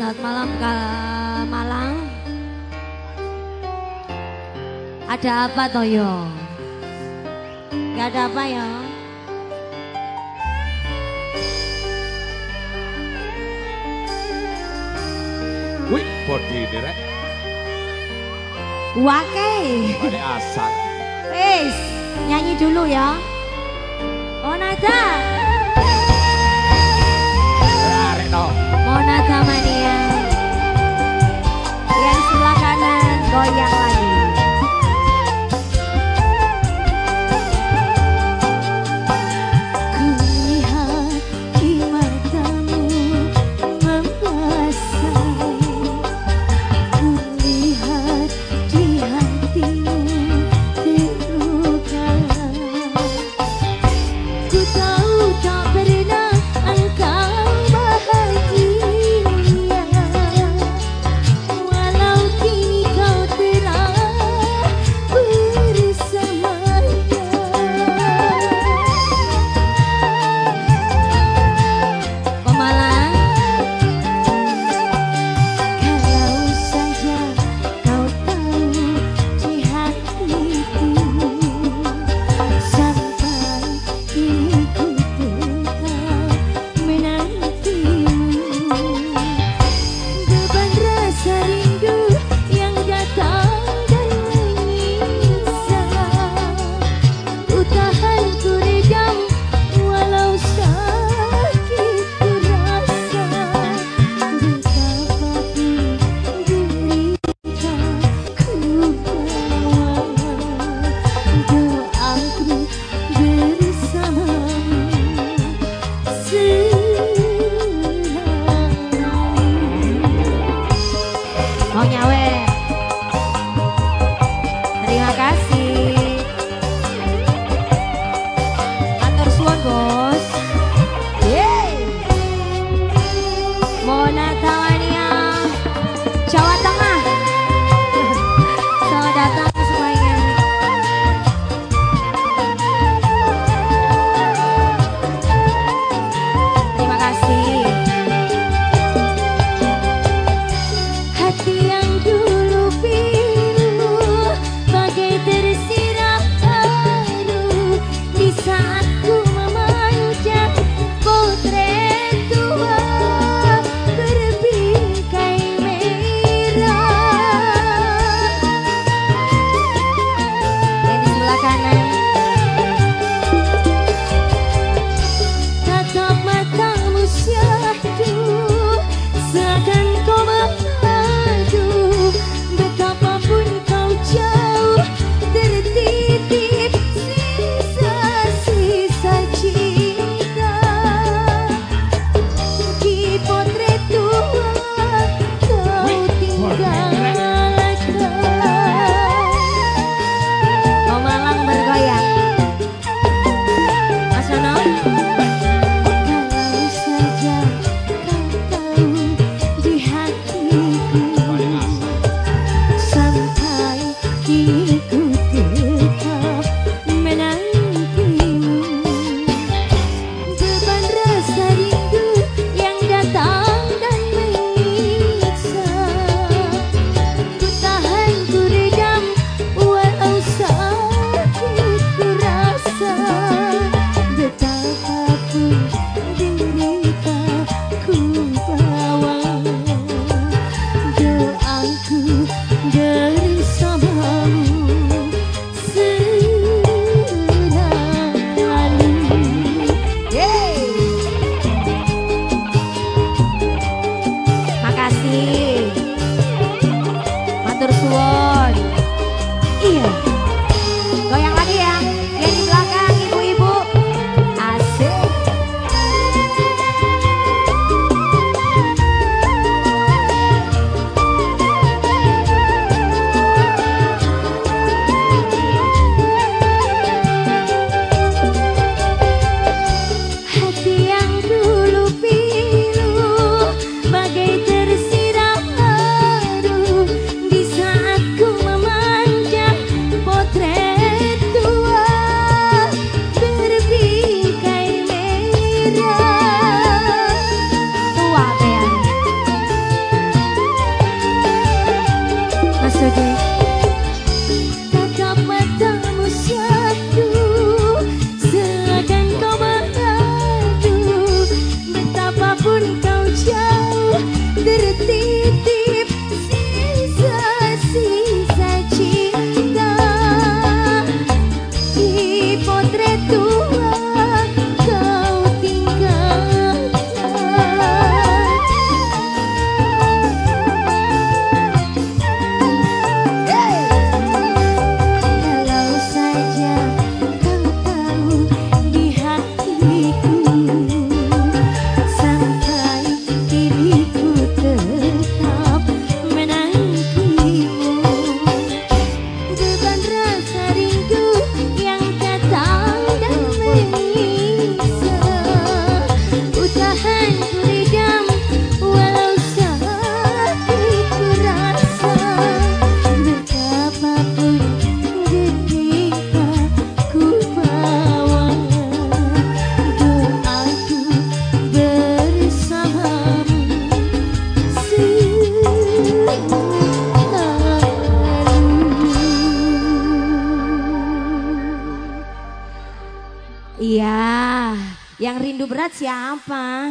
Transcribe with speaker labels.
Speaker 1: Saat malam ke Malang. Ada apa Toyo? Gak ada apa ya?
Speaker 2: Wih, body ini rek.
Speaker 1: Wake.
Speaker 2: Ada asal.
Speaker 1: Wis, nyanyi dulu ya. Oh, Nazar. surgery Yang rindu berat siapa?